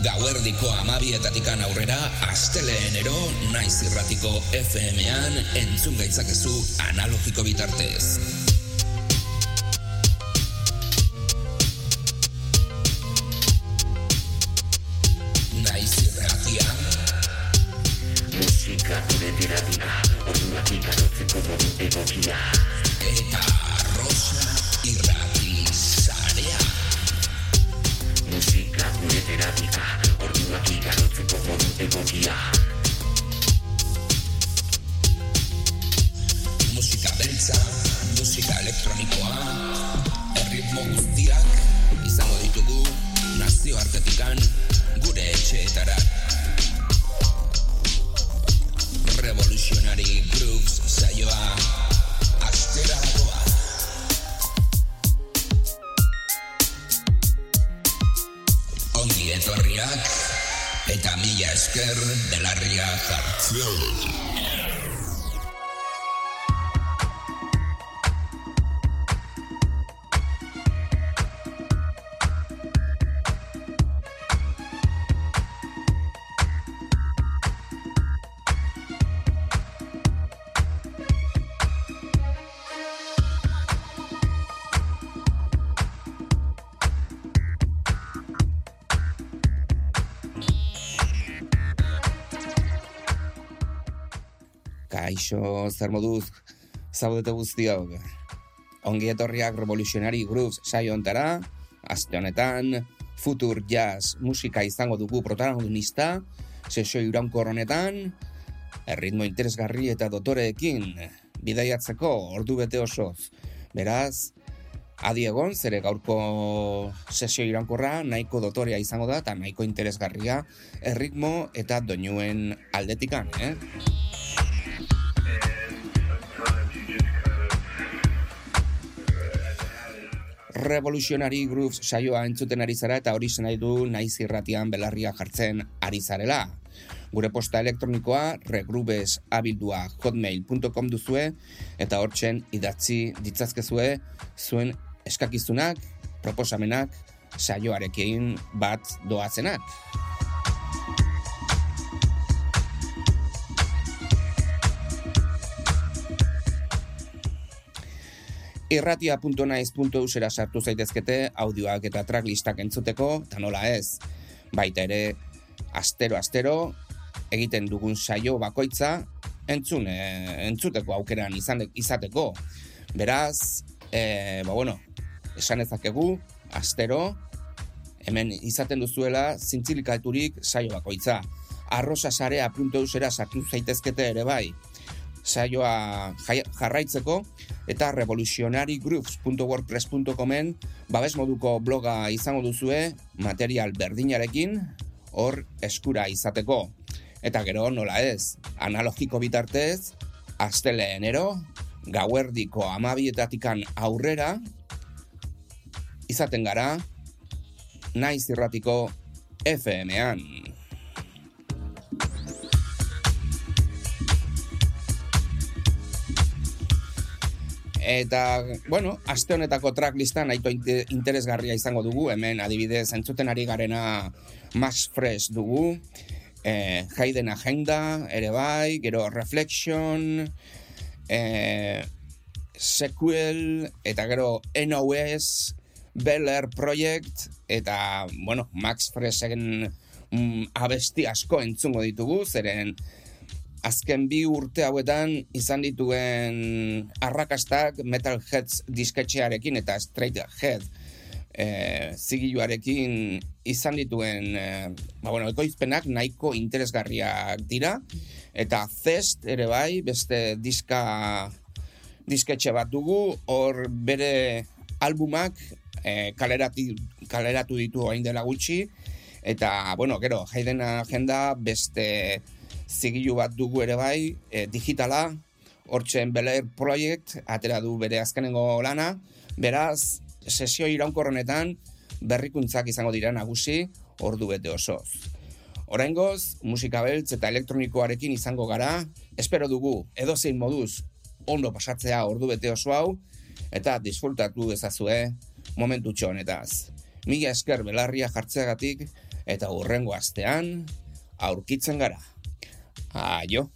Gauerdiko amabietatikan aurrera, asteleenero naiz irratiko FM-an entzun gaitzakezu analogiko bitartez. Musika gure terapia, orduak ikarotzeko modu egokia. Eta Gure terapia, orduak ikarotzeko modu egokia. Musika beltza, musika elektronikoa, erritmo guztiak izango ditugu nazioartetikan gure etxeetara. Revolutionary Grooves saioa astera etorriak eta mila esker belarria jartzea. Kaixo, zer moduz, zaudete guztiok. Ongi etorriak Revolutionary Grooves saio ontara, aste honetan, Futur Jazz musika izango dugu protagonista, sesio iraunkor honetan, erritmo interesgarri eta dotoreekin, bidaiatzeko ordu bete osoz. Beraz, adi egon, zere gaurko sesio iraunkorra nahiko dotorea izango da, eta nahiko interesgarria erritmo eta doinuen aldetikan, eh? Revolutionary Grooves saioa entzuten ari zara eta hori nahi du naiz irratian belarria jartzen ari zarela. Gure posta elektronikoa regrubesabildua hotmail.com duzue eta hortzen idatzi ditzazkezue zuen eskakizunak, proposamenak, saioarekin bat doazenak. irratia.naiz.eusera sartu zaitezkete audioak eta tracklistak entzuteko, eta nola ez, baita ere, astero-astero, egiten dugun saio bakoitza, entzun, e, entzuteko aukeran izan, izateko. Beraz, e, ba bueno, esan ezakegu, astero, hemen izaten duzuela, zintzilikaturik saio bakoitza. arrosasarea.eusera sartu zaitezkete ere bai, saioa jarraitzeko eta revolutionarygroups.wordpress.comen babes moduko bloga izango duzue material berdinarekin hor eskura izateko. Eta gero nola ez, analogiko bitartez, asteleenero, gauerdiko amabietatikan aurrera, izaten gara, naiz irratiko FM-an. Eta, bueno, aste honetako tracklista nahiko inte- interesgarria izango dugu, hemen adibidez entzuten ari garena Max Fresh dugu, eh, Hayden Agenda, ere bai, gero Reflection, eh, Sequel, eta gero NOS, Bel Air Project, eta, bueno, Max Freshen mm, abesti asko entzungo ditugu, zeren azken bi urte hauetan izan dituen arrakastak Metalheads disketxearekin eta Straight Ahead e, zigiluarekin izan dituen e, ba, bueno, ekoizpenak nahiko interesgarriak dira. Eta Zest ere bai beste diska disketxe bat dugu. Hor bere albumak e, kaleratu, kaleratu ditu orain dela gutxi. Eta bueno, gero, Hayden Agenda beste zigilu bat dugu ere bai, e, digitala, hortzen Belair Project, atera du bere azkenengo lana, beraz, sesio iraunkorronetan berrikuntzak izango dira nagusi, ordu bete osoz. Oraingoz, musika beltz eta elektronikoarekin izango gara, espero dugu edozein moduz ondo pasatzea ordu bete oso hau, eta disfrutatu ezazue momentu honetaz. Mila esker belarria jartzeagatik, eta hurrengo astean aurkitzen gara. Ah, yo.